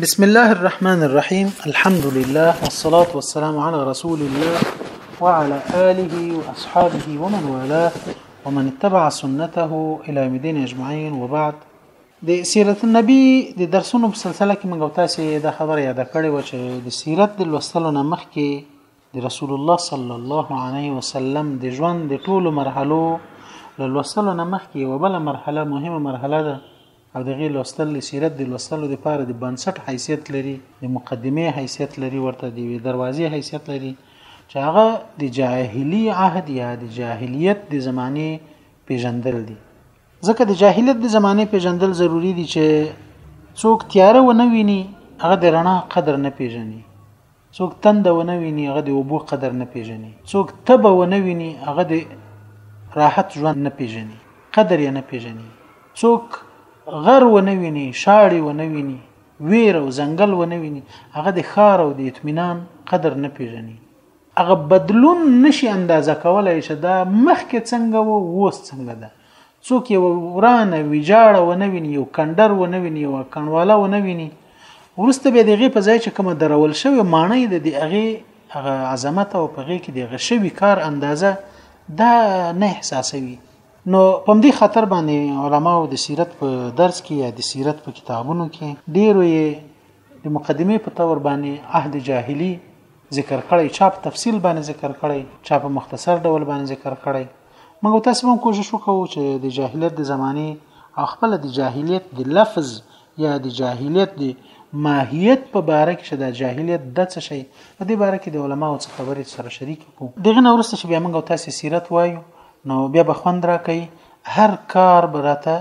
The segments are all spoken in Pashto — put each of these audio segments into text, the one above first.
بسم الله الرحمن الرحيم الحمد لله والصلاة والسلام على رسول الله وعلى آله وأصحابه ومن والاه ومن اتبع سنته إلى مدين أجمعين وبعد د سیرت النبی د درسونو په سلسله کې موږ تاسو د خبر یاد کړې و چې د سیرت د لوستلو نه مخکې د رسول الله صلی الله علیه وسلم د ژوند د ټولو مرحلو له لوستلو نه مخکې یوه بله مرحله مهمه مرحله ده او د غي لوستل د سیرت د لوستلو لپاره د بنسټ حیثیت لري د مقدمه حیثیت لري ورته د دروازې حیثیت لري چې هغه د جاهلی عهد یا د جاهلیت د زمانه پیژندل دي ځکه د جاهلیت د زمانه پیژندل ضروری دي چې څوک تیاره و نه ویني هغه د رڼا قدر نه پیژني څوک تنده ونه ویني هغه د اوبو قدر نه پیژني څوک تبه ونه ویني هغه د راحت ژوند نه پیژني قدر یې نه پیژني څوک غر ونه ویني شاړې ونه ویني ویر او ځنګل ونه ویني هغه د خار او د اطمینان قدر نه پیژني هغه بدلون نشي اندازه کولای چې دا مخکې څنګه وو اوس څنګه ده څوک یو ورانه ویجاړه ونه ویني یو کندر ونه ویني یو کڼواله ونه ویني ورسته به دغه په ځای چې کوم درول شوی مانای د دغه هغه عظمت او پغې کې دغه شوی کار اندازه دا نه احساسوي نو په دې خاطر باندې علما او د سیرت په درس کې یا د سیرت په کتابونو کې ډیرو یې د مقدمه په تور باندې عهد جاهلی ذکر کړی چا په تفصیل باندې ذکر کړی چا په مختصر ډول باندې ذکر کړی موږ تاسو هم کوشش وکړو چې د جاهلیت د زمانه او خپل د جاهلیت د لفظ یا د جاهلیت د ماهیت په باره کې د جاهلیت د څه شي په دې باره کې د علماو څخه خبرې سره شریک کو دغه نو ورسته چې بیا موږ تاسو سیرت وایو نو بیا به خوند راکې هر کار براته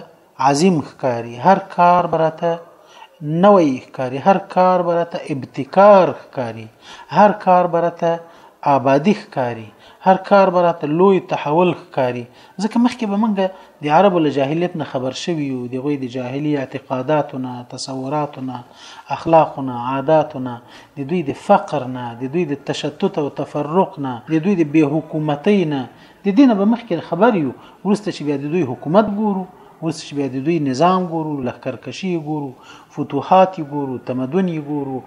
عظیم ښکاری هر کار به راته نوی ښکاری هر کار به راته ابتکار ښکاری هر کار به راته آبادی ښکاری هر کار به راته لوی تحول ښکاری ځکه مخکې به موږ د عربو له جاهلیت نه خبر شوي یو د غوی د جاهلی اعتقاداتو نه تصوراتو نه اخلاقو نه عاداتو نه د دوی د فقر نه د دوی د تشتت او تفرق نه د دوی د بې حکومتۍ نه د دې نه به مخکې خبر یو، وروسته چې بیا د دوی حکومت ګورو، وروسته چې بیا د دوی نظام ګورو، لښکرکشي یې ګورو، فتوحات یې ګورو، تمدن یې ګورو،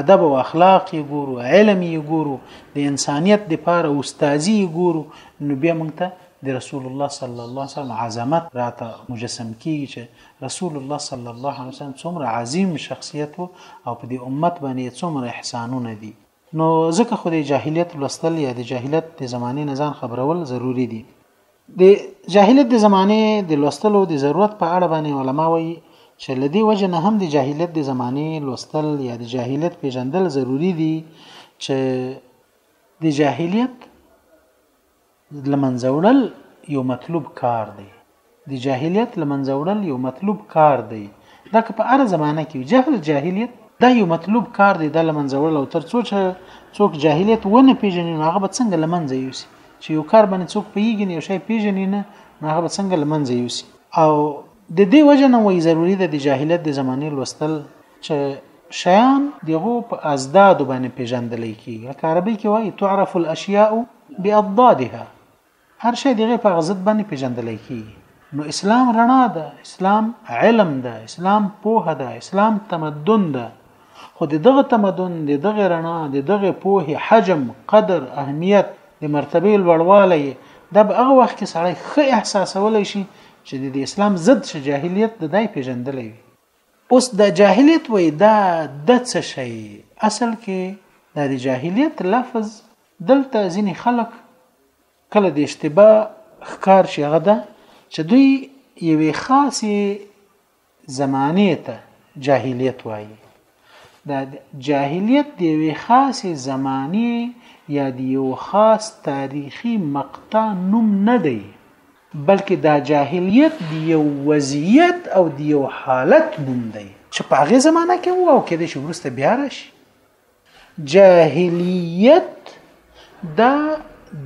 ادب او اخلاق یې ګورو، علم یې ګورو، د انسانیت لپاره استاذي یې ګورو، نو بیا موږ ته د رسول الله صلی الله علیه وسلم عظمت راته مجسم کیږي چې رسول الله صلی الله علیه وسلم څومره عظیم شخصیت وو او په دې امت باندې څومره احسانونه دي. نو ځکه خو د جاهلیت لوستل یا د جاهلیت د زمانه نه ځان خبرول ضروری دي د جاهلیت د زمانه د لوستلو د ضرورت په اړه باندې علما وایي چې لدی وجه نه هم د جاهلیت د زمانه لوستل یا د جاهلیت پیژندل ضروری دي چې د جاهلیت لمنځه وړل یو مطلوب کار دی د جاهلیت لمنځه وړل یو مطلوب کار دی دا که په هر زمانه کې جهل جاهلیت دا یو مطلوب کار دی دا لمنځه وړل او تر څو چې څوک جاهلیت ونه پیژني نو هغه به څنګه لمنځه یوسي چې یو کار باندې څوک پیږي یو شی پیژني نه نو هغه به څنګه لمنځه یوسي او د دې وجه نه وایي ضروري ده د جاهلیت د زمانې لوستل چې شیان دغو په ازدادو باندې پیژندل کیږي لکه عربي کې وایي تعرف الاشیاء باضدادها هر شی دغه په غزت باندې پیژندل کیږي نو اسلام رڼا ده اسلام علم ده اسلام پوه ده اسلام تمدن ده خو دغه تمدن دغه رڼا دغه پوه حجم قدر اهمیت د مرتبه لوړوالی دا به هغه وخت کې سړی ښه احساسولی شي چې د اسلام ضد چې جاهلیت د دای پیژندلې وي اوس دا جاهلیت وای دا د څه شي اصل کې دا د جاهلیت لفظ دلته ځینی خلک کله د اشتباه ښکار شي هغه ده چې دوی یوې خاصې زمانې ته جاهلیت وایي دا جاهلیت د یوې خاصې زمانې یا د یو خاص تاریخي مقطع نوم نه دی بلکې دا جاهلیت د یو وضعیت او د یو حالت نوم دی چې په هغه زمانہ کې وو او کېدې چې ورسته بیا راشي جاهلیت دا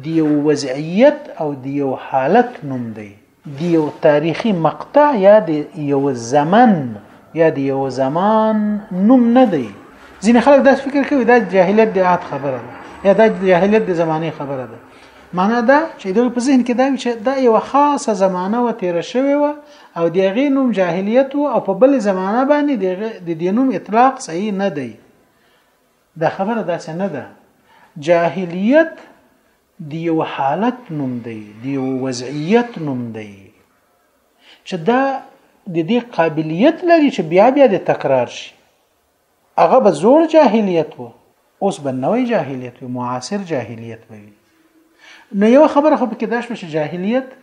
د یو وضعیت او د یو حالت نوم دی د یو تاریخي مقطع یا د یو زمن یا د یو زمان نوم نه دی ځینې خلک دا فکر کوي دا جاهلیت د عاد خبره ده یا دا جاهلیت د زمانه خبره ده معنا دا چې د په ذهن کې دا چې دا یو خاصه زمانہ و تیر شوی و او د غې نوم جاهلیت او په بل زمانہ باندې د دې نوم اطلاق صحیح نه دی دا خبره داسې نه ده جاهلیت د یو حالت نوم دی د یو وضعیت نوم دی چې دا د دې قابلیت لري چې بیا بیا د تکرار شي هغه به زوړ جاهلیت وو اوس به نوې جاهلیت وي معاصر جاهلیت به وي نو یو خبره خو پکې دا شو چې جاهلیت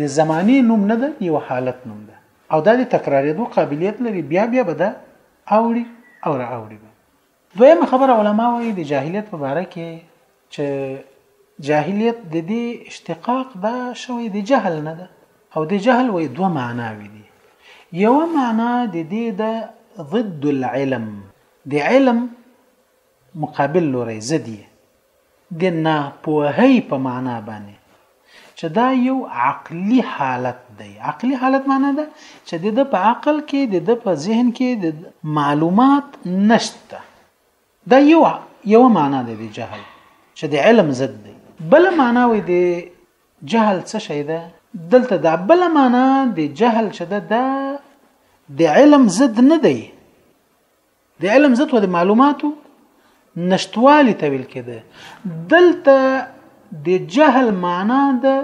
د زماني نوم نه ده یو حالت نوم ده او دا د تکرارېدو قابلیت لري بیا بیا به دا اوړي او را اوړي به دویمه خبره علما وایي د جاهلیت په باره کې چې جاهلیت د دې اشتقاق دا شوی د جهل نه ده او د جهل وې دوه معناوې دي یو معنا د دې د ضد العلم د علم مقابل لوري زدي د نه پوهي په معنا باندې چې دا یو عقلی حالت دی عقلی حالت معنا ده چې د په عقل کې د په ذهن کې د معلومات نشته دا یو یو معنا ده د جهل چې د علم ضد دی بل معنا وي د جهل څه شي ده دلته دا بل معنا د جهل چې ده دا د علم ضد نه دی د علم ضد و د معلوماتو نشتوالی ته ویل کېده دلته د جهل معنا ده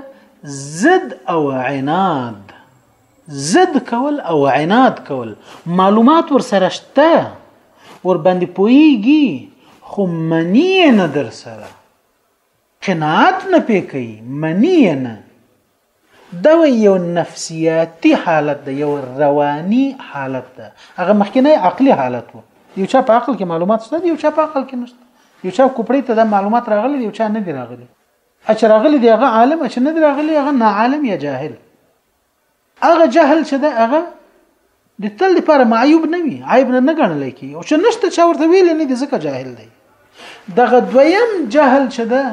ضد او عناد ضد کول او عناد کول معلومات ورسره شته ور باندې پويږي خو منی نه در سره قناعت نه پېکي منی نه دا یو نفسیاتی حالت ده یو رواني حالت ده هغه مخکنی عقلي حالت وو یو چا په عقل کې معلومات شته یو چا په عقل کې نشته یو چا کوپړې ته د معلومات راغلي یو چا نه دی راغلي اچ راغلي دی هغه عالم اچ نه دی راغلي هغه نه عالم یا جاهل هغه جهل چې ده هغه د تل لپاره معیوب نه وي عیب نه نه ګڼل کی او چې نشته چا ورته ویل نه دي ځکه جاهل دی دغه دویم جهل چې ده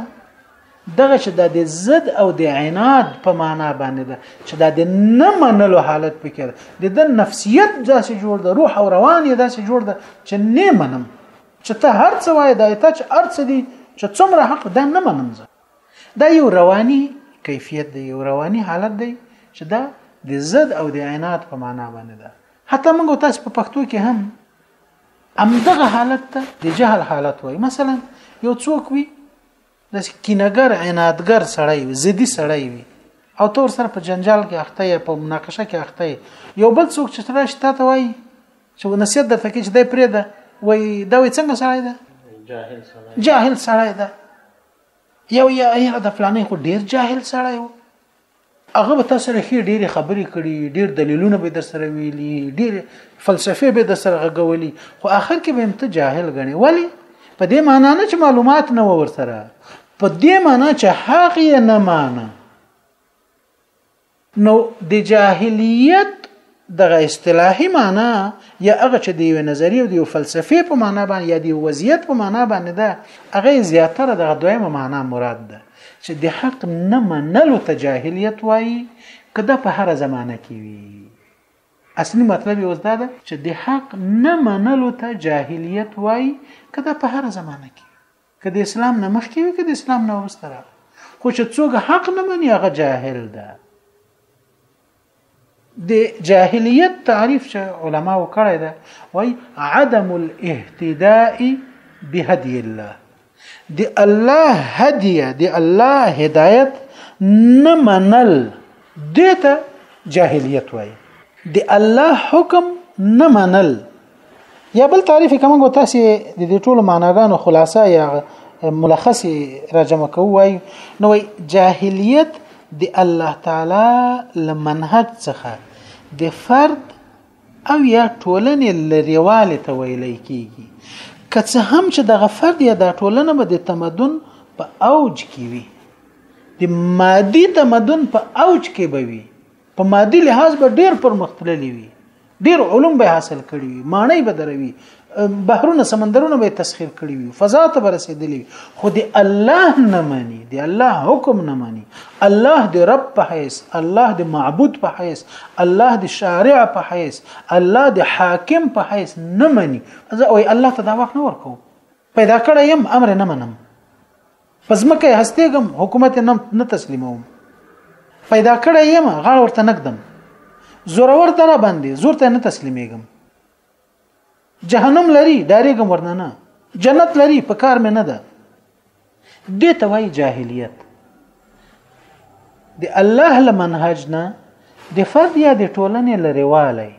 دغه چې د زد او د عناد په معنا باندې ده چې د نه منلو حالت پکې ده د د نفسیت داسې جوړ ده روح او روان یې داسې جوړ ده چې نه منم چې ته هر څه وایې دا ته چې ارڅ دي چې څومره حق ده نه منم زه دا یو رواني کیفیت دی یو رواني حالت دی چې دا د زد او د عینات په معنا باندې ده حتی موږ تاسو په پښتو کې هم امدغه حالت ته د جهل حالت وای مثلا یو څوک وي د کینګر عنادګر سړی وي زدي سړی وي او تور سره په جنجال کې اخته یا په مناقشه کې اخته یو بل څوک چې تراش ته ته وای چې نصیحت درته کې چې د پرې ده وای دا وای څنګه سړی ده جاهل سړی جاهل سړی ده یو یا یره د فلانه خو ډیر جاهل سړی و هغه به تاسو سره خې ډېرې خبرې کړي ډېر دلیلونه به در سره ویلي ډېر فلسفه به در سره غږولي خو آخر کې به هم ته جاهل غني ولی په دې معنی نه چې معلومات نه ور سره په دې معنی چې حق یې نه مانه نو د جاهلیت دغه اصطلاحي معنا یا هغه چې د یو نظریه او د یو فلسفي په معنا باندې یا د یو وضعیت په معنا باندې ده هغه زیاتره دغه دویمه معنا مراد ده چې د حق نه منلو ته جاهلیت وایي کدا په هر زمانه کې وي اصلي مطلب یې اوس دا ده چې د حق نه منلو ته جاهلیت وایي کدا په هر زمانه کې که د اسلام نه مخکې وي که د اسلام نه وروسته راغلی خو چې څوک حق نه مني هغه جاهل ده د جاهلیت تعریف چې علما وکړی ده وای عدم الاهتداء بهدی الله د الله هدیه د الله هدایت نه منل دته جاهلیت وای د الله حکم نه منل یا بل تعریف کوم غو تاسو د دې ټولو معناګانو خلاصه یا ملخص راجم کوی نو جاهلیت د الله تعالی لمنهج څخه د فرد او یا ټولنې لريواله ته ویل کیږي که څه هم چې دغه فرد یا د ټولنه به د تمدن په اوج کې وي د مادي تمدن په اوج کې به وي په مادي لحاظ به ډیر پرمختللی وي ډیر علوم به حاصل کړي وي معنی به دروي بحرونه سمندرونه به تسخير کړي وي فضا ته به رسیدلی خو دی الله نه مانی دی الله حکم نه مانی الله دی رب په حیث الله دی معبود په حیث الله دی شارع په حیث الله دی حاکم په حیث نه مانی زه او الله ته دا وخت نه ورکو پیدا کړی يم امر نه منم پس مکه هستېګم حکومت نه نه تسلیموم پیدا کړی یم غاړه ورته نکدم زورور تر باندې زور ته نه تسلیمېږم جهنم لري ډارېږم ورنه نه جنت لري په کار مې نه ده دې ته وایي جاهلیت د الله له منهج نه د فرد یا د ټولنې لريواله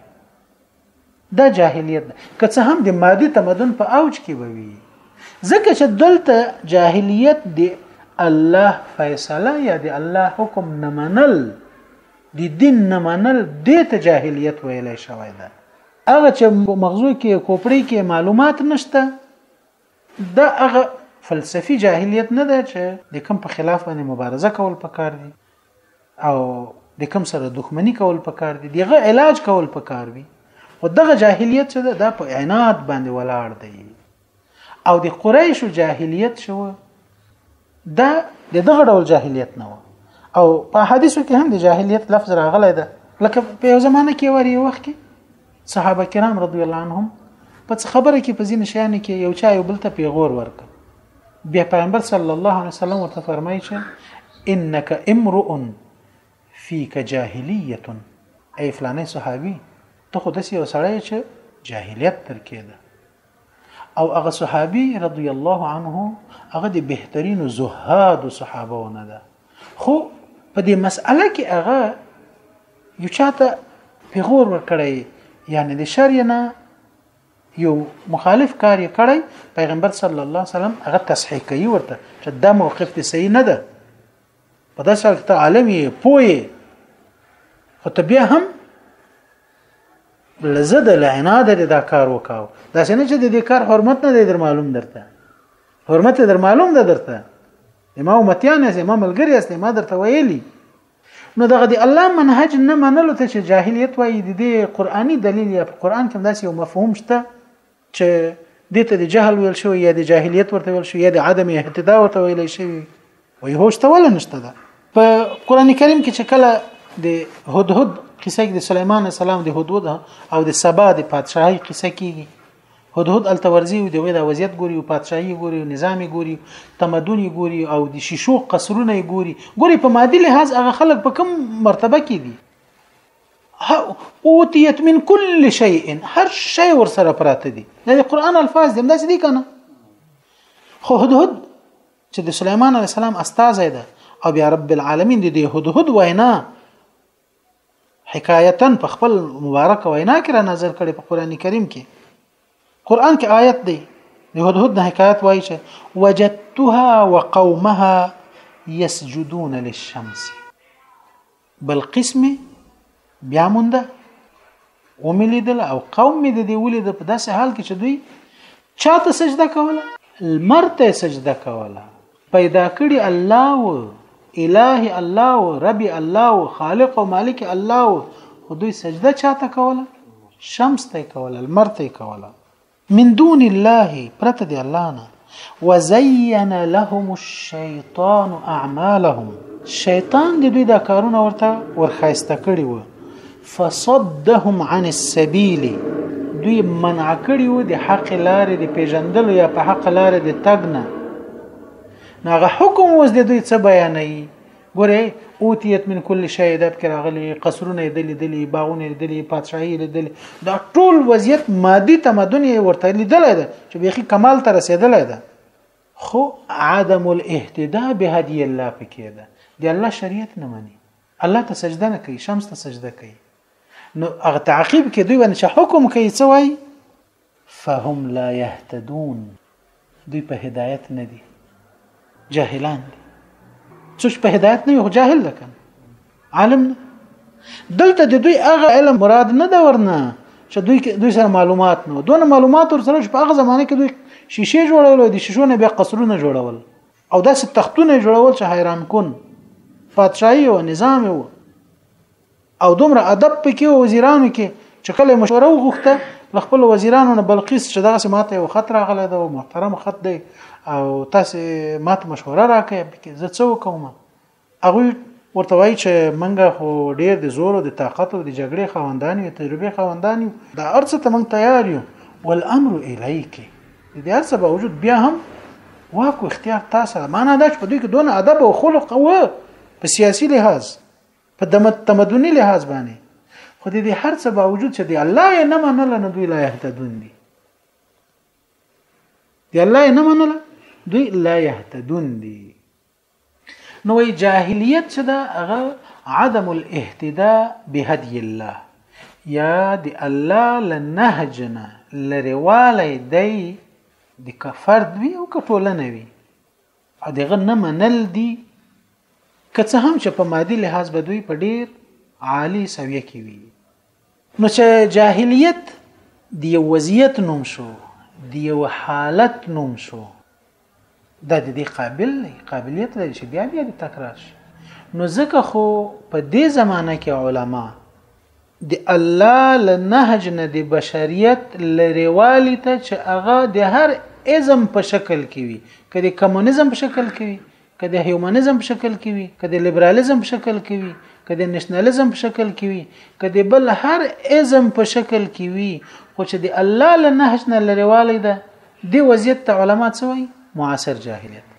دا جاهلیت ده که څه هم د مادي تمدن په اوج کې به وي ځکه چې دلته جاهلیت دی الله فیصله یا د الله حکم نه منل د دین نه منل د ته جاهلیت ویلې شوی ده هغه چې مغزو کې کوپړی کې معلومات نشته دا هغه فلسفي جاهلیت نه ده چې د کوم په خلاف باندې مبارزه کول پکار دي او د کوم سره دښمنی کول پکار دي دغه علاج کول پکار وي خو دغه جاهلیت چې دا په عناد باندې ولاړ دی او د قریشو جاهلیت شو دا د دغه ډول جاهلیت نه او په حدیثو کې هم د جاهلیت لفظ راغلی ده لکه په یو زمانه کې وری وخت کې صحابه کرام رضی الله عنهم په څه خبره کې په ځینې شیانو کې یو چا یو بل ته پیغور ورکړ بیا پیغمبر صلی الله علیه وسلم ورته فرمایي چې انک امرؤ فیک جاهلیه ای فلانه صحابي ته خو داسې یو سړی چې جاهلیت تر کې ده او هغه صحابي رضی الله عنه هغه د بهترین زهاد صحابه ونه ده خو په دې مسأله کې هغه یو چاته پیغور ورکړی یعنی د شر نه یو مخالف کار یې کړی پیغمبر صلی الله علیه وسلم هغه تصحیح کوي ورته چې دا موقف دې صحیح نه ده په داسې حال کې ته عالم یې پوه یې خو ته بیا هم لزه د لعنا د دا کار وکاو دا څنګه چې د دې کار حرمت نه دی در معلوم درته حرمت در معلوم ده درته ما امتیان یې ما ملګری یې ما درته ویلی نو دغه دی الله منهج نه منلو ته چې جاهلیت وایي د دې قرآني دلیل یا په قرآن کې داسې یو مفهوم شته چې دې ته د جهل ویل شوی یا د جاهلیت ورته ویل شوی یا د عدم اهتدا ورته ویل شوی وای هوش ته ول نشته ده په قران کریم کې چې کله د هدهد قصه کې د سليمان السلام د هدهد او د سبا د پادشاهي قصه کېږي هدهد التورزی او د ویدا وضعیت ګوري او پادشاهي ګوري او نظامی ګوري تمدني ګوري او د شیشو قصرونه ګوري ګوري په مادي لحاظ هغه خلک په کوم مرتبه کې دي اوتیت من کل شیء هر شی ور سره پراته دي د قران الفاظ دي داسې دي کنه خو هدهد چې د سليمان عليه السلام استاد ده او بیا رب العالمین د دې هدهد وینا حکایتا په خپل مبارک وینا کې را نظر کړي په قران کریم کې قران کې آیت دی د هدهد نه حکایت وایي چې وجدتها وقومها يسجدون للشمس بل قسم بیا مونده وملیدل او قوم می د دې ولید په داسې حال کې چې دوی چاته سجده کوله المرته سجده کوله پیدا کړی الله و اله الله و رب الله و خالق او مالک الله و خو دوی سجده چاته کوله شمس ته کوله المرته کوله من دون الله پرته د الله نه وزين لهم الشيطان اعمالهم شیطان د دوی دا کارونه ورته ورخایسته کړی و فصدهم عن السبيل دوی منع کړی وو د حق لارې د پیژندلو یا په حق لارې د تګ نه ناغه حکم اوس د دوی څه بیانوي ګوره اوتیت من کل شی ادب کې راغلي قصرونه یې دلی دلی باغونه یې دلی پادشاهي یې دلی دا ټول وضعیت مادي تمدن یې ورته لیدلی دی چې بیخي کمال ته رسیدلی دی خو عدم الاهتداء بهدی الله پکې ده دی الله شریعت نه مني الله ته سجده نه کوي شمس ته سجده کوي نو هغه تعقیب کې دوی باندې حکم کوي څه وایي فهم لايهتدون دوی په هدایت نه دي جاهلان دي څوک په هدایت نه وي خو جاهل ده کنه عالم نه دلته د دوی هغه علم مراد نه دا ورنه چې دوی دوی سره معلومات نه دونه معلومات ور سره په هغه زمانه کې دوی شیشه جوړول دي شیشو نه بیا قصرونه جوړول او داسې تختونه جوړول چې حیران کن پادشاهي او نظام وو او دومره ادب پکې وزیرانو کې چې کله مشوره وغوښته له خپل وزیرانو نه بلقیس چې دغه ماته یو خط راغلی دا محترم خط دی او تاسو ماته مشوره راکړئ پکې زه څه وکوم هغه ورته وایي چې منګه خو ډیر د زور او د طاقت او د جګړې خواندان یو تجربه خواندان یو دا ارڅ ته موږ تیار یو والامر الیک د دې ارڅ باوجود بیا هم واک او اختیار تاسو معنا دا چې په دوی کې دون ادب او خلق او په سیاسي لحاظ په دمت تمدني لحاظ باندې خو دې هر څه باوجود چې دی الله یې نه منل نو دوی لا يهتدون دي دی الله یې نه منل دوی لا يهتدون دي نو وی جاهلیت چې دا هغه عدم الاهتداء بهدي الله یا دی الله لنهجنا لرواله دی د کفر دوی او کټولنه وی او دغه نه منل دي که څه هم چې په مادي لحاظ به دوی په ډیر عالی سویه کې وي نو چې جاهلیت دی وضعیت نوم شو دی حالت نوم شو دا د دې قابل دی قابلیت لري چې بیا بیا د تکرار شي نو ځکه خو په دې زمانه کې علما د الله له نهج نه د بشریت لريوالي ته چې هغه د هر ازم په شکل کې وي که د کمونیزم په شکل کې وي که د هیومنیزم په شکل کې وي که د لیبرالیزم په شکل کې وي که د نشنلیزم په شکل کې وي که د بل هر ازم په شکل کې وي خو چې د الله له نهج نه لريوالي ده د وضعیت علما څه وایي معاصر جاهلیت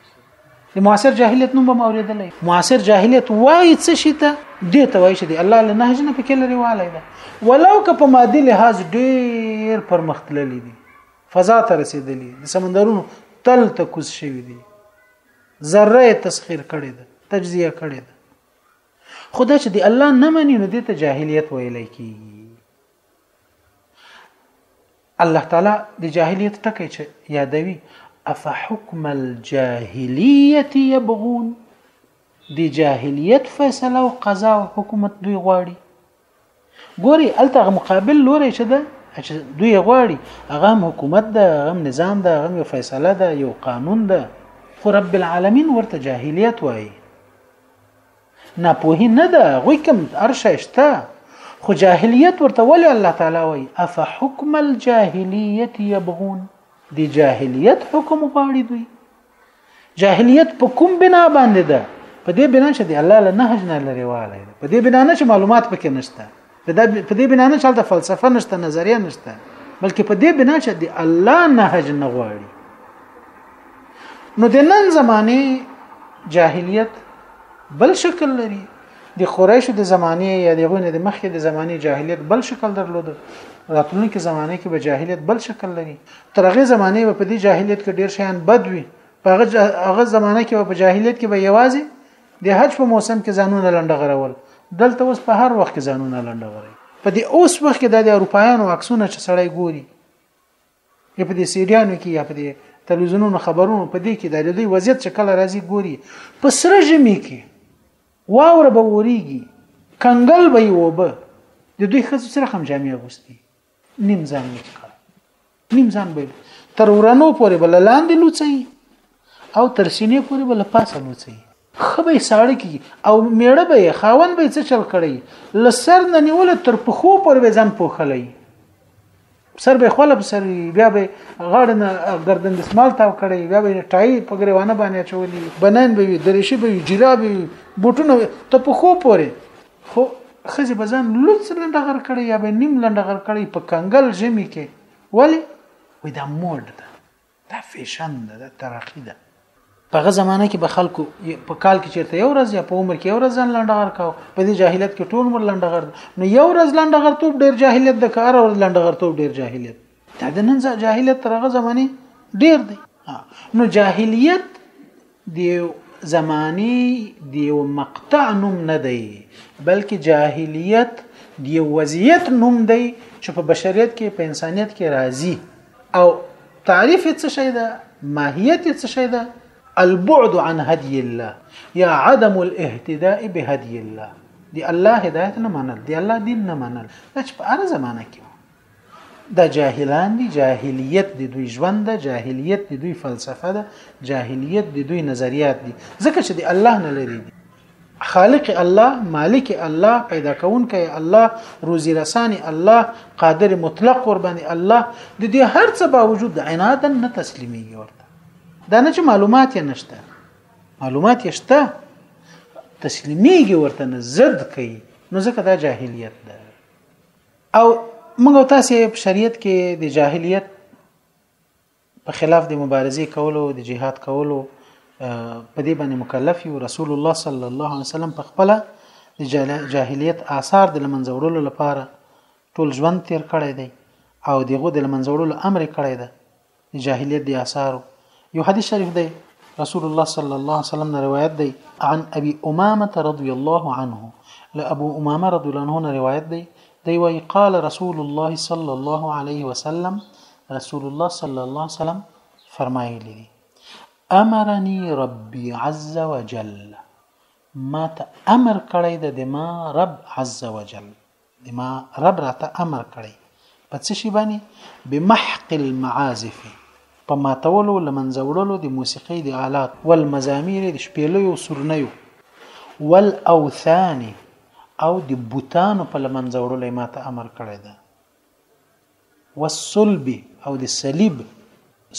د معاصر جاهلیت نوم به موریدل معاصر جاهلیت وای څه شي ته دې ته وای شي دی الله له نهج نه پکې لري والي ده ولو که په مادي لحاظ ډیر پرمختللی دي فضا ته رسیدلی د سمندرونو تل ته کوز شوی دي ذره تسخير کړي ده تجزیه کړي ده خدا چې دی الله نه مني نو دې ته جاهلیت ویل کیږي الله تعالی د جاهلیت ټکی چې یادوي افحکم الجاهلیت یبغون د جاهلیت فیصله او قضا او حکومت دوی غواړي ګوري الته مقابل لوري چې ده چې دوی غواړي هغه حکومت ده هغه نظام ده هغه یو فیصله ده یو قانون ده خو رب العالمین ورته جاهلیت وایي ناپوهی نه ده غوی کوم ارشه شته خو جاهلیت ورته ولی الله تعالی وای اف حکم الجاهلیت یبغون دی جاهلیت حکم غواړي دوی جاهلیت په کوم بنا باندې ده په دې بنا چې دی الله له نهج نه لري والی په دې بنا نه چې معلومات پکې نشته په دې بنا نه چلته فلسفه نشته نظریه نشته بلکې په دې بنا چې دی الله نهج نه غواړي نو د نن زمانه جاهلیت بل شکل لري د قریشو د زمانه یا د غونې د مخې د زمانه جاهلیت بل شکل درلود راتلونکي زمانه کې به جاهلیت بل شکل لري تر هغه زمانه په دې جاهلیت کې ډیر شیان بد وي په هغه زمانه کې په جاهلیت کې به یوازې د حج په موسم کې ځانونه لنډغرول دلته اوس په هر وخت کې ځانونه لنډغري په دې اوس وخت کې د اروپایانو عکسونه چې سړی ګوري یا په دې سیډیانو کې یا په دې تلویزیونونو خبرونو په دې کې د دوی وضعیت چې کله راځي ګوري په سره ژمي کې واوره به وریږي کنګل به یې وبه د دوی ښځو سره هم جامې اغوستي نیم ځان یې کړ نیم ځان به تر ورنو پورې بل لاندې لوڅي او تر سینې پورې بل پاسه لوڅي خبي ساړه کی او میړه به خاون به څه چل کړي لسر نه نیول تر پخو پر به ځان پوخلې سر به خپل په سر بیا به غاړه نه گردن دسمال تاو کړي بیا به ټای په غریوانه باندې چولې بنان به وي درشي به وي جراب به وي بوټونه ته پخو پورې خو خزه به ځان لوڅ لنډغر کړي یا به نیم لنډغر کړي په کنګل ژمي کې ولی وې دا موډ ده دا فیشن ده دا ترقی ده په هغه زمانه کې به خلکو په کال کې چیرته یو ورځ یا په عمر کې یو ورځ ځان لنډغر کاو په دې جاهلیت کې ټول عمر لنډغر نو یو ورځ لنډغر توپ ډیر جاهلیت د کار ورځ لنډغر توپ ډیر جاهلیت دا د نن جاهلیت تر هغه زمانه ډیر دی نو جاهلیت د یو زمانې د یو مقطع نوم نه دی بلکې جاهلیت د یو وضعیت نوم دی چې په بشریت کې په انسانیت کې راځي او تعریف یې څه شی ده ماهیت یې څه شی ده البعد عن هدي الله یا عدم الاهتداء بهدي الله دی الله هدایت نه منل دی الله دین نه منل دا چې په هر زمانه کې دا جاهلان دي جاهلیت د دوی ژوند ده جاهلیت د دوی فلسفه ده جاهلیت د دوی نظریات دي ځکه چې د الله نه لري دي خالق الله مالک الله پیدا کونکی الله روزي رساني الله قادر مطلق ور باندې الله د دې هر څه باوجود عناد نه تسلیميږي ورته دا نه چې معلومات یې نشته معلومات یې شته تسلیميږي ورته نه زد کوي نو ځکه دا جاهلیت ده او موږ تاسو په شریعت کې د جاهلیت په خلاف د مبارزې کولو د جهاد کولو په دې باندې مکلف یو رسول الله صلی الله علیه وسلم په خپل د جاهلیت آثار د لمنځه وړلو لپاره ټول ژوند تیر کړی دی او دغه د لمنځه وړلو امر کړی دی د جاهلیت دی آثارو یو حدیث شریف دی رسول الله صلی الله علیه وسلم نه روایت دی عن ابي امامه رضی الله عنه له ابو امامه رضی الله عنه نه روایت دی دی وی قال رسول الله صلی الله علیه وسلم رسول الله صلی الله علیه وسلم فرمایلی دی امرني ربي عز وجل ما ته امر کړی د ما رب عز وجل زما رب راته امر کړی په څه شي باندې بمحق المعازف په ماتولو لمنځه وړلو د موسیقۍ د آلات والمزامیر د شپېلیو سرنیو والاوثان او د بوتانو په لمنځه وړلو یې ماته امر کړی دی والصلب او د صلیب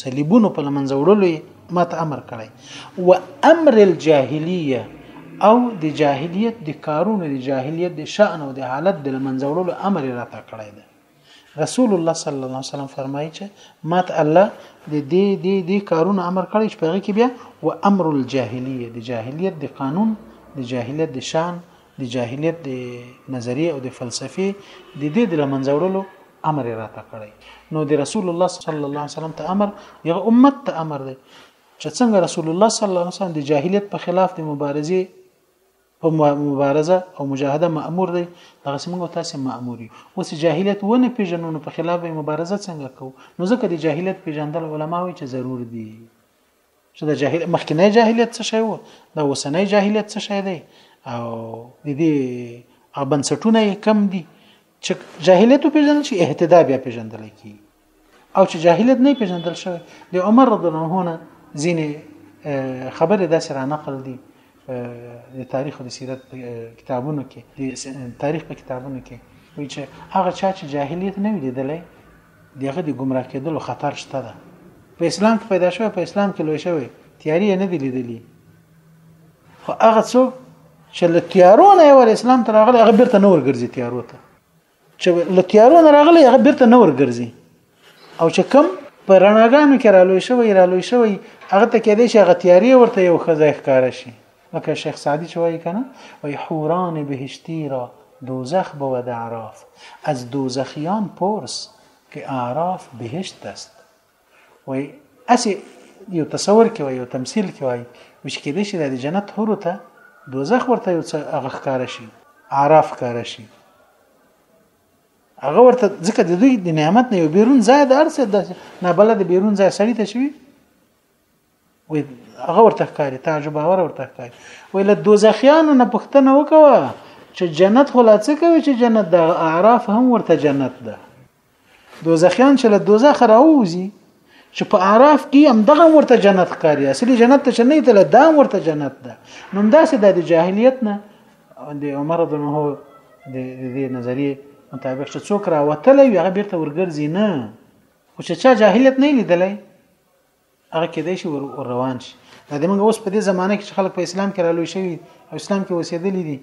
صلیبونو په لمنځه وړلو یې ماته امر کړی و امر الجاهلیه او د جاهلیت د کارونو د جاهلیت د شأن او د حالت د لمنځه وړلو امر یې راته کړی دی رسول الله صلی الله علیه وسلم فرمایي چې مات الله د دې دې دې کارونو امر کړی چې په هغه کې بیا و امر الجاهلیه د جاهلیت د قانون د جاهلیت د شأن د جاهلیت د نظریې او د فلسفې د دې د لمنځه وړلو امر یې راته کړی نو د رسول الله صلی الله علیه وسلم ته امر یغه امت ته امر دی چې څنګه رسول الله صلی الله علیه وسلم د جاهلیت په خلاف د مبارزې په مبارزه او مجاهده مأمور دی دغه څنګه تاسو مأمور یو اوس جاهلیت ونه پیژنو نو په خلاف مبارزه څنګه کوو نو ځکه د جاهلیت پیژندل علما وایي چې ضرور دي چې د جاهل مخکنی جاهلیت څه شی وو د اوسنۍ جاهلیت څه شی دی او د دې بنسټونه کم دي چې جاهلیت پیژندل شي اهتدا بیا پیژندل کی او چې جاهلیت نه پیژندل شوی د عمر رضی الله عنه ځینې خبره داسې را نقل دي د تاریخ او د سیرت کتابونو کې د تاریخ په کتابونو کې وایي چې هغه چا چې جاهلیت نه وي لیدلی د هغه د ګمراه کېدلو خطر شته ده په اسلام کې پیدا شوی په اسلام کې لوی شوی تیاری یې نه دی لیدلی خو هغه څوک چې له تیارو نه یې ور اسلام ته راغلی هغه بیرته نه ورګرځي تیارو ته چې له تیارو نه راغلی هغه بیرته نه ورګرځي او چې کم په رڼاګانو کې رالوی شوی رالوی شوی هغه ته کېدای شي هغه تیاری ورته یو ښه ځای ښکاره شي لکه شیخ سعدی چه وایی کنه وایی حوران بهشتی را دوزخ بود اعراف از دوزخیان پرس که اعراف بهشت دست وایی اسی یو تصور کې وای یو تمثيل کې وای وش کې دې شي د جنت حورو ته دوزخ ورته یو څه هغه ښکار شي عارف ښکار شي هغه ورته ځکه د دوی د نعمت نه یو بیرون ځای د ارسه د نه بل د بیرون ځای سړی ته شي وي هغه ورته ښکاری تعجب باور ورته ښکاری وي له دوزخیانو نه پښتنه وکوه چې جنت خو لا څه کوي چې جنت د اعراف هم ورته جنت ده دوزخیان چې له دوزخ راوځي چې په اعراف کې هم دغه ورته جنت ښکاری اصلي جنت ته نه ته له دام ورته جنت ده نو داسې د جاهلیت نه د عمر بن هو د دې نظریه مطابق چې څوک راوتلی وي هغه بیرته ورګرځي نه خو چې چا جاهلیت نه لیدلی هغه کېدای شي ور روان شي دا د موږ اوس په دې زمانه کې چې خلک په اسلام کې رالوي شوي او اسلام کې اوسېدلي دي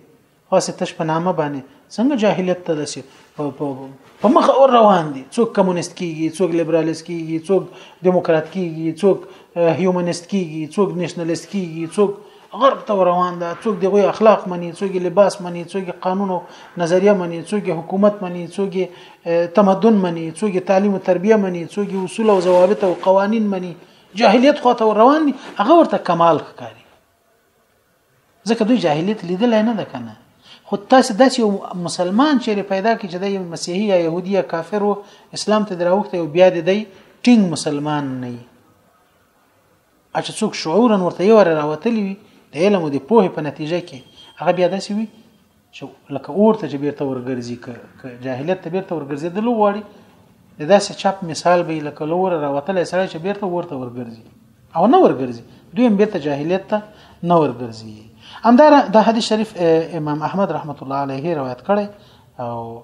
خاصه تش په نامه باندې څنګه جاهلیت ته داسې په مخ اور روان دي څوک کمونیست کیږي څوک لیبرالیست کیږي څوک دیموکرات کیږي څوک هیومنست کیږي څوک نېشنلیست کیږي څوک غرب ته روان ده څوک د غوي اخلاق مني څوک لباس مني څوک قانون او نظریه مني څوک حکومت مني څوک تمدن مني څوک تعلیم او تربیه مني څوک اصول او ضوابط او قوانین مني جاهلیت خو ته روان دي هغه ورته کمال ښکاري ځکه دوی جاهلیت لیدل نه ده کنه خو تاسو داسې یو مسلمان چې پیدا کی چې د مسیحي یا يهودي یا کافر اسلام ته دراوخته او بیا د دی ټینګ مسلمان نه چې څوک شعورا ورته یو واره راوتلی وي د علم او د پوهې په نتیجه کې هغه بیا داسې وي چې لکه اور ته چې بیرته ورګرځي که جاهلیت ته بیرته ورګرځېدل غواړي د داسې چپ مثال به لکه لور راوتلی سره چې بیرته ورته ورګرځي او نه ورګرځي دوی هم بیرته جاهلیت ته نه ورګرځي همدار د حدیث شریف امام احمد رحمت الله علیه روایت کړی او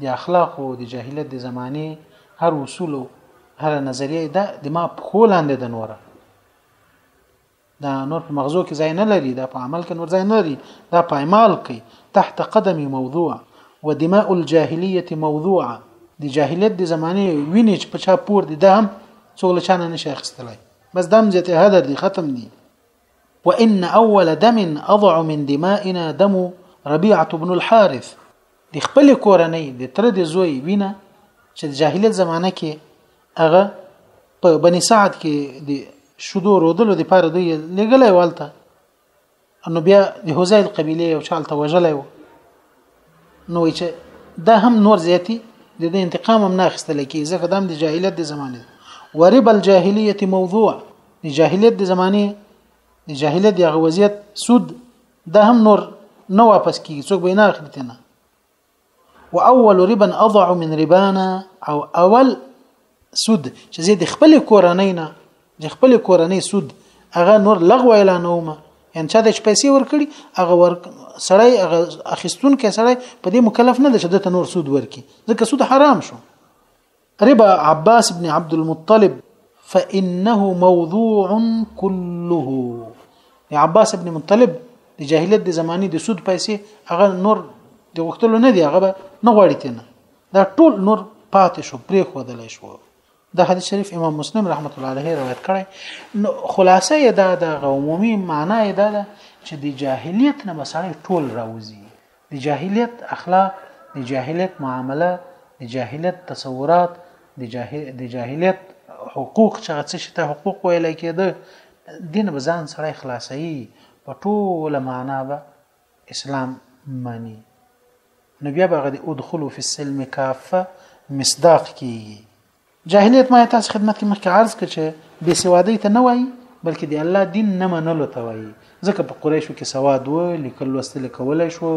د اخلاقو د جاهلیت د زمانه هر اصول او هر نظریه دا د ما په خو لاندې د نوره دا نور په مغزو کې ځای نه لري دا په عمل کې نور ځای نه لري دا پایمال کوي تحت قدم موضوع ودماء الجاهليه موضوعه د جاهلیت د زمانه ویني چې په چا پور دي دا هم څوک له چانه نشي اخیستلای بس دم زیته هدر دي ختم دي وان اول دم اضع من دمائنا دم ربيعه بن الحارث د خپل کورنۍ د تر د زوی وینه چې د جاهلیت زمانه کې هغه په بني سعد کې د شودو رودلو د پاره دوی لګلې والته انو بیا د هوزیل قبیله یو چالت وجلې وو نو چې دا هم نور زیاتی د دې انتقام هم نه اخستل کی ځکه دا هم د جاهلیت د زمانه ورب الجاهلیت موضوع د جاهلیت د زمانه د جاهلیت د غوزیت سود دا هم نور نه واپس کی څوک به نه اخلي تنه واول ربا اضع من ربانا او اول سود چې زه د خپل کورنۍ نه د خپل کورنۍ سود هغه نور لغو اعلانوم یعنی چا د پیسې ورکړي هغه ور سړی هغه اخیستون کې سړی په دې مکلف نه دی چې د نور سود ورکړي ځکه سود حرام شو ربا عباس ابن عبد المطلب فانه موضوع كله عباس ابن مطلب د جاهلیت د زماني د سود پیسې هغه نور د وختلو نه دی هغه نه غواړي تنه دا ټول نور پاتې شو پرې خودلې شو د حدیث شریف امام مسلم رحمت الله علیه روایت کړی نو خلاصه یې دا د عمومي معنا یې دا ده چې د جاهلیت نه مسړې ټول راوځي د جاهلیت اخلاق د جاهلیت معامله د جاهلیت تصورات د جاهل د جاهلیت حقوق چې څه شي ته حقوق ویل کېده دین بزان سره خلاصي په ټوله معنا به اسلام مني نو بیا به هغه د ادخلو فی السلم کافه مصداق کیږي جاهلیت ما تاسو خدمت کې مخکې عرض کړ چې بې سوادۍ ته نه وایي بلکې د الله دین نه منلو ته وایي ځکه په قریشو کې سواد و لیکل لوستل کولای شو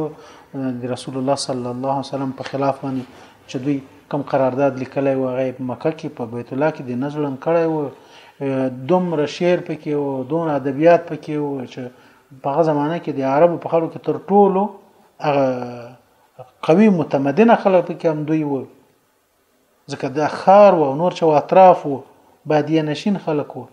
د رسول الله صلی الله علیه وسلم په خلاف باندې چې دوی کم قرارداد لیکلی و هغه په مکه کې په بیت الله کې د نزلن کړی و دومره شعر پکې و دومره ادبیات پکې و چې په هغه زمانه کې د عربو په خلکو کې تر ټولو هغه قوي متمدنه خلک پکې هم دوی وو ځکه د خار او نور چې اطراف وو بادیه نشین خلک وو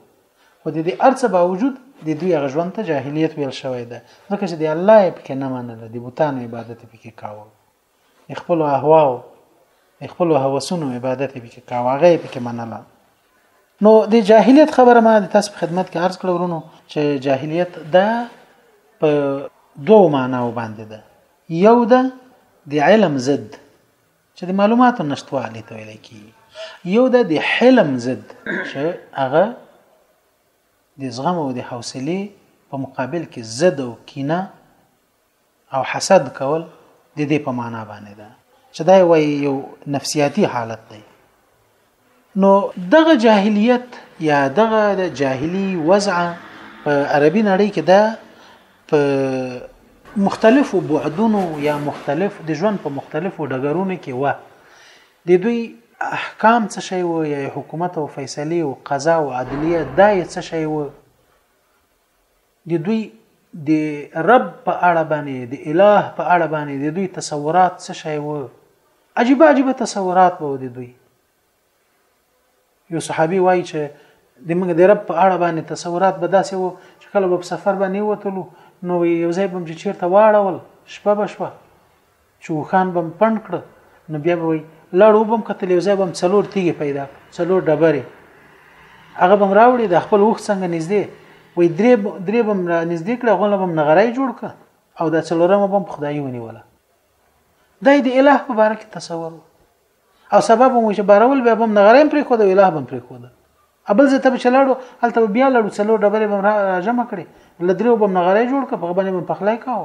خو د دې ارڅ باوجود د دوی هغه ژوند ته جاهلیت ویل شوی دی ځکه چې د الله یې پکې نه منله د بوتانو عبادت پکې کاوه د خپل اهواو د خپل هوسونو عبادت به کې کاوه هغه به کې منله نو د جاهلیت خبره ما د تاسو په خدمت کې عرض کړو ورونو چې جاهلیت دا په دوو معناو باندې ده یو ده د علم ضد چې د معلوماتو نشټوالي ته ویل کی یو ده د حلم ضد چې هغه د زغم او د حوصله په مقابل کې ضد او کینه او حسد کول د دې په معنا باندې ده چې دا یو یو نفسیاتی حالت دی نو دغه جاهلیت یا دغه د جاهلی وضع په عربي نړۍ کې دا په مختلفو بعدونو یا مختلف د ژوند په مختلفو ډګرونو کې و د دوی احکام څه شی و یا حکومت او فیصله او قضا او عدلیه دا یې څه شی و د دوی د رب په اړه باندې د اله په اړه باندې د دوی تصورات څه شی وو عجیب عجیب تصورات به د دوی یو صحابي وایي چې د موږ د رب په اړه باندې تصورات به داسې وو چې کله به سفر باندې وتلو نو یو ځای به چې چیرته واړول شپه به شوه چې اوښان به مې پنډ کړل نو بیا به وایي لاړ وبه مې کتل یو ځای به مې څلور تیږې پیدا کړ څلور ډبرې هغه به مې راوړې د خپل اوښ څنګه نږدې وایي درې درې به مې را نږدې کړې هغونه به مې نغری جوړ کړ او دا څلورمه به مې خدای ونیوله دا د اله په باره کې تصور و او سبب مو چې بارول به هم نغریم پرې خو د ویلا هم پرې خو ده ابل زه ته چلاړو هلته بیا لړو څلو ډبرې بم را جمع کړې لدریو بم نغرې جوړ ک په باندې بم پخلای کاو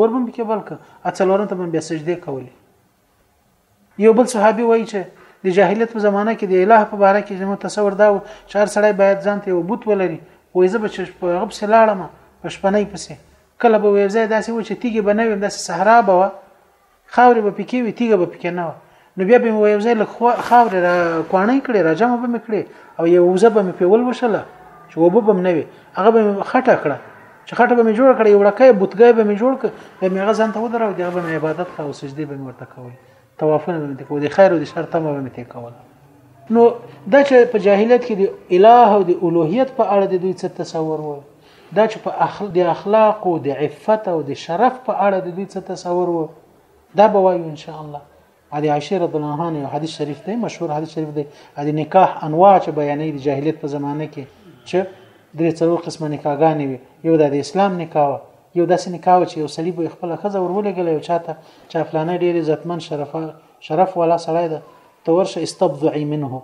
ور بم کې بلک اڅلورن ته بم بیا سجده کولې یو بل صحابي وایي چې د جاهلیت په زمانه کې د الٰه په باره کې زموږ تصور دا و چې هر سړی باید ځان ته یو بت ولري وایي زه به چې په غب سه لاړم په شپنۍ پسې کله به ویل ځای داسې و چې تیږې به نه ویم داسې صحرا به وه خاورې به پکې وي تیګه به پکې نه وه نو بیا به مې یو ځای لږ خاورې را کوانې کړې را جمع به مې کړې او یو وزه به مې په ول وشله چې وبه به نه وي هغه به خټه کړه چې خټه به مې جوړ کړې یو ورکه بوتګای به مې جوړ کړ به مې هغه ځان ته ودرو دی به مې عبادت کاوه سجدي به مې ورته کول توافونه به مې کول د خیر او د شر تمه به مې کول نو دا چې په جاهلیت کې د الٰه او د الوهیت په اړه د دوی څه تصور و دا چې په اخل د اخلاق او د عفت او د شرف په اړه د دوی څه تصور وو دا به وایو ان شاء الله ادي عائشه رضی الله عنها یو حدیث شریف دی مشهور حدیث شریف دی ادي نکاح انواع چې بیانې د جاهلیت په زمانه کې چې درې څلور قسمه نکاحګانې وي یو د اسلام نکاح یو داسې نکاح چې یو سړي به خپل خزه ورولګل یو چاته چا فلانه ډېر عزتمن شرف شرف والا سړی ده تورشه استبضعي منه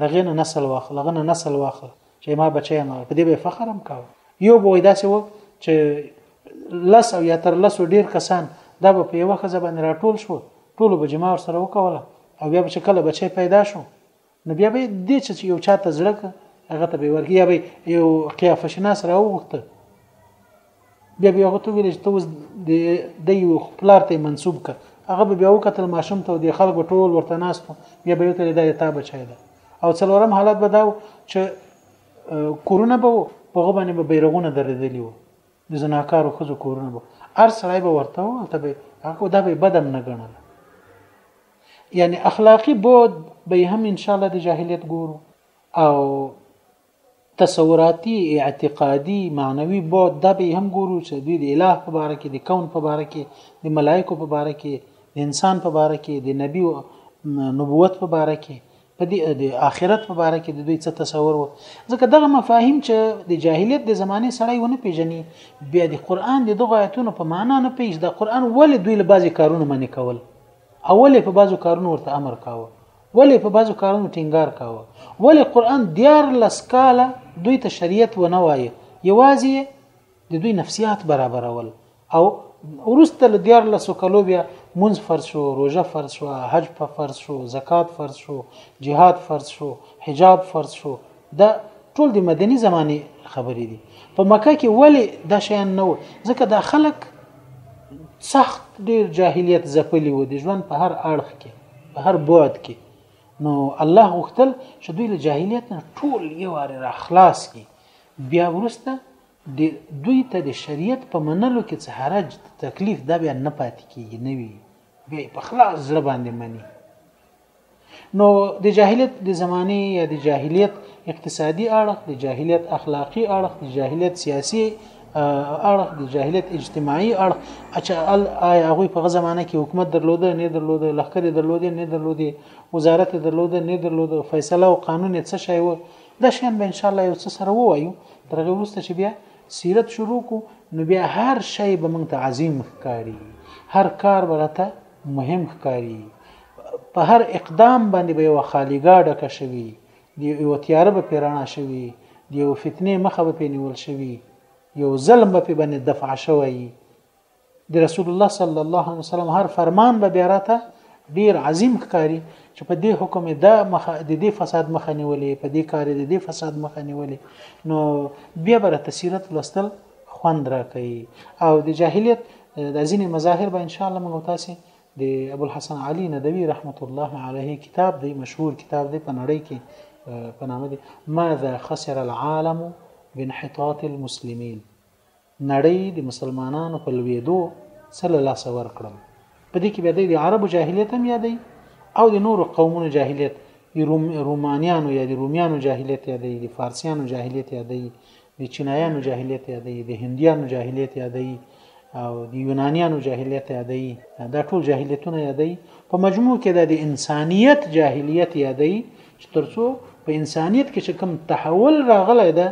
دغه نه نسل واخل هغه نه نسل واخل چې ما بچی ما په دې به فخر هم کاوه یو به وای داسې و چې لس او یا تر لس ډیر کسان دا به په یو خزه باندې راټول شو ټول به جما سره وکوله او بیا به چې کله بچی پیدا شو نو بیا به دې چې یو چاته زړه هغه ته به ورګي یا به یو قیافه شناس راوغوښته بیا بیا هغه ته ویل چې ته اوس د د یو خپلار ته منسوب ک هغه به بیا وکتل ماشوم ته د خلکو ټول ورته ناستو بیا به یو ته د تا بچای ده او څلورم حالت به دا چې کورونه به په غو باندې به بیرغونه درېدلی وو د زناکارو خزو کورونه به هر سړی به ورته وو ته به هغه دا به بدم نه ګڼل یعنی اخلاقی بود به هم ان شاء الله د جاهلیت ګورو او تصوراتي، اعتقادي، معنوي بعد دا به یې هم ګورو چې دوی د اله په باره کې، د کون په باره کې، د ملایکو په باره کې، د انسان په باره کې، د نبي او نبوت په باره کې، په دې د آخرت په باره کې د دوی څه تصور و ځکه دغه مفاهیم چې د جاهلیت د زمانه سړی ونه پیژني بیا د قران د دغه آیتونو په معنا نه پیژ د قران ولې دوی له بعضی کارونه منې کول اولې په بعضو کارونو ورته امر کاوه ولې په بعضو کارونو ټینګار کاوه ولې قران دیارلس کاله دوی ته شریعت و نه وایه یوازې د دوی نفسیات برابرول او ورسته له دیارلس کلو بیا منځ فرض شو روژه فرض شو حج فرض شو زکات فرض شو جهاد فرض شو حجاب فرض شو دا ټول د مدني زمانه خبرې دي په مکه کې ولی دا شیان نه و ځکه دا خلک سخت ډیر جاهلیت زپلی و د ژوند په هر اړخ کې په هر بعد کې نو الله غوښتل چې دوی له جاهلیت نه ټول یو اړ را خلاص کی بیا ورسته د دوی ته د شریعت په منلو کې څه حرج تکلیف دا بیا نه پاتې کیږي نه وي بیا په خلاص زړه باندې مني نو د جاهلیت د زمانه یا د جاهلیت اقتصادي اړخ د جاهلیت اخلاقی اړخ د جاهلیت سیاسي اړخ د جاهلیت اجتماعي اړخ چې ال هغه په غو زمانه کې حکومت درلوده نه درلوده لخر درلوده نه درلوده وزارت درلوده نه درلوده فیصله او قانون څه شی و دا شین به ان شاء الله یو څه سره وایو ترغه ورسته چې بیا سیرت شروع کو نو بیا هر شی به مونږ ته عظیم ښکاری هر کار به راته مهم ښکاري په هر اقدام باندې به یو خالی ګاډه که شوي دی یو تیاره به پیرانا شوي دی یو فتنه مخه به پینول شوي یو ظلم به په باندې دفع شوی دی رسول الله صلی الله علیه وسلم هر فرمان به بیا راته ډیر عظیم ښکاری چې په دې حکم دا مخه د دې فساد مخه نیولې په دې کار د دې فساد مخه نیولې نو بیا برته سیرت لوستل خوند راکوي او د جاهلیت د ځینې مظاهر به ان شاء الله موږ تاسو د ابو الحسن علي ندوي رحمت الله عليه کتاب دی مشهور کتاب دی په نړۍ کې په نامه دی ماذا خسر العالم بانحطاط المسلمين نړۍ د مسلمانانو په لویدو څه له لاسه ورکړل په دې کې به د عربو جاهلیت هم یادې او د نورو قومونو جاهلیت د روم رومانیانو یا د رومیانو جاهلیت یادې د فارسیانو جاهلیت یادې د چینایانو جاهلیت یادوي د هندیانو جاهلیت یادوي او د یونانیانو جاهلیت یادوي دا ټول جاهلیتونه یادوي په مجموع کې دا د انسانیت جاهلیت یادوي چې ترڅو په انسانیت کې چې کوم تحول راغلی ده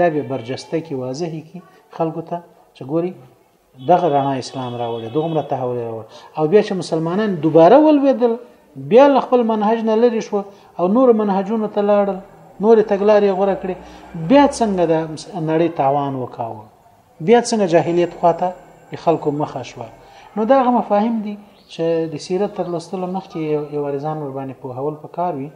دا به برجسته کې واضح کی خلکو ته چې ګوري دغه رڼا اسلام راوړي دومره تحول راوړي او بیا چې مسلمانان دوباره ولوېدل بیا له خپل منهج نه لري شو او نور منهجونو ته لاړل نور تګلارې غوړه کړې بیا څنګه د نړۍ تاوان وکاوه بیا څنګه جاهلیت خواته د خلکو مخه شو نو دا غو مفاهیم دي چې د سیرت تر لوستلو مخکې یو ورزان ور باندې په هول پکار وي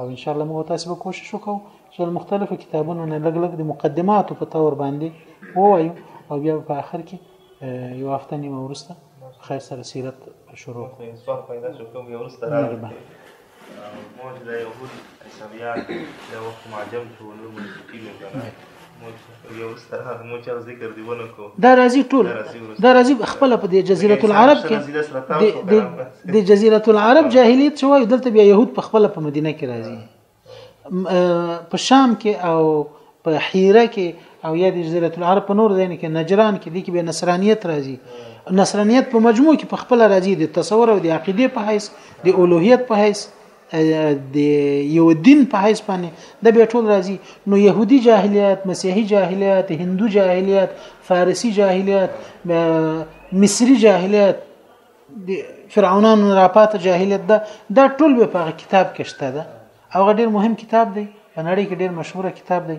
او ان شاء الله موږ تاسو به کوشش وکړو چې له مختلفو کتابونو نه لګ لګ د مقدماتو په تور باندې ووایو او بیا په آخر کې یو هفته نیمه ورسته خیر سره سیرت شروع کوو ځواب پیدا شو کوم یو ورسته راغلی موږ د یهود عیسویان د وخت معجم شو نو موږ کې نه دا راځي ټول دا راځي خپل په دې جزيره العرب کې د جزيره العرب جاهليت شوی دلته بیا يهود په خپل په مدینه کې راځي په شام کې او په حیره کې او یا د جزيره العرب په نور ځایونو کې نجران کې د کې به نصرانيت راځي نصرانيت په مجموع کې په خپل راځي د تصور او د عقيده په حیث د اولوهیت په حیث د یو دین په حیث باندې د به ټول راځي نو يهودي جاهلیت مسیحي جاهلیت هندو جاهلیت فارسی جاهلیت مصری جاهلیت فرعونانو راپات جاهلیت دا دا ټول به په کتاب کې شته ده او ډیر مهم کتاب دی په نړۍ کې ډیر مشهور کتاب دی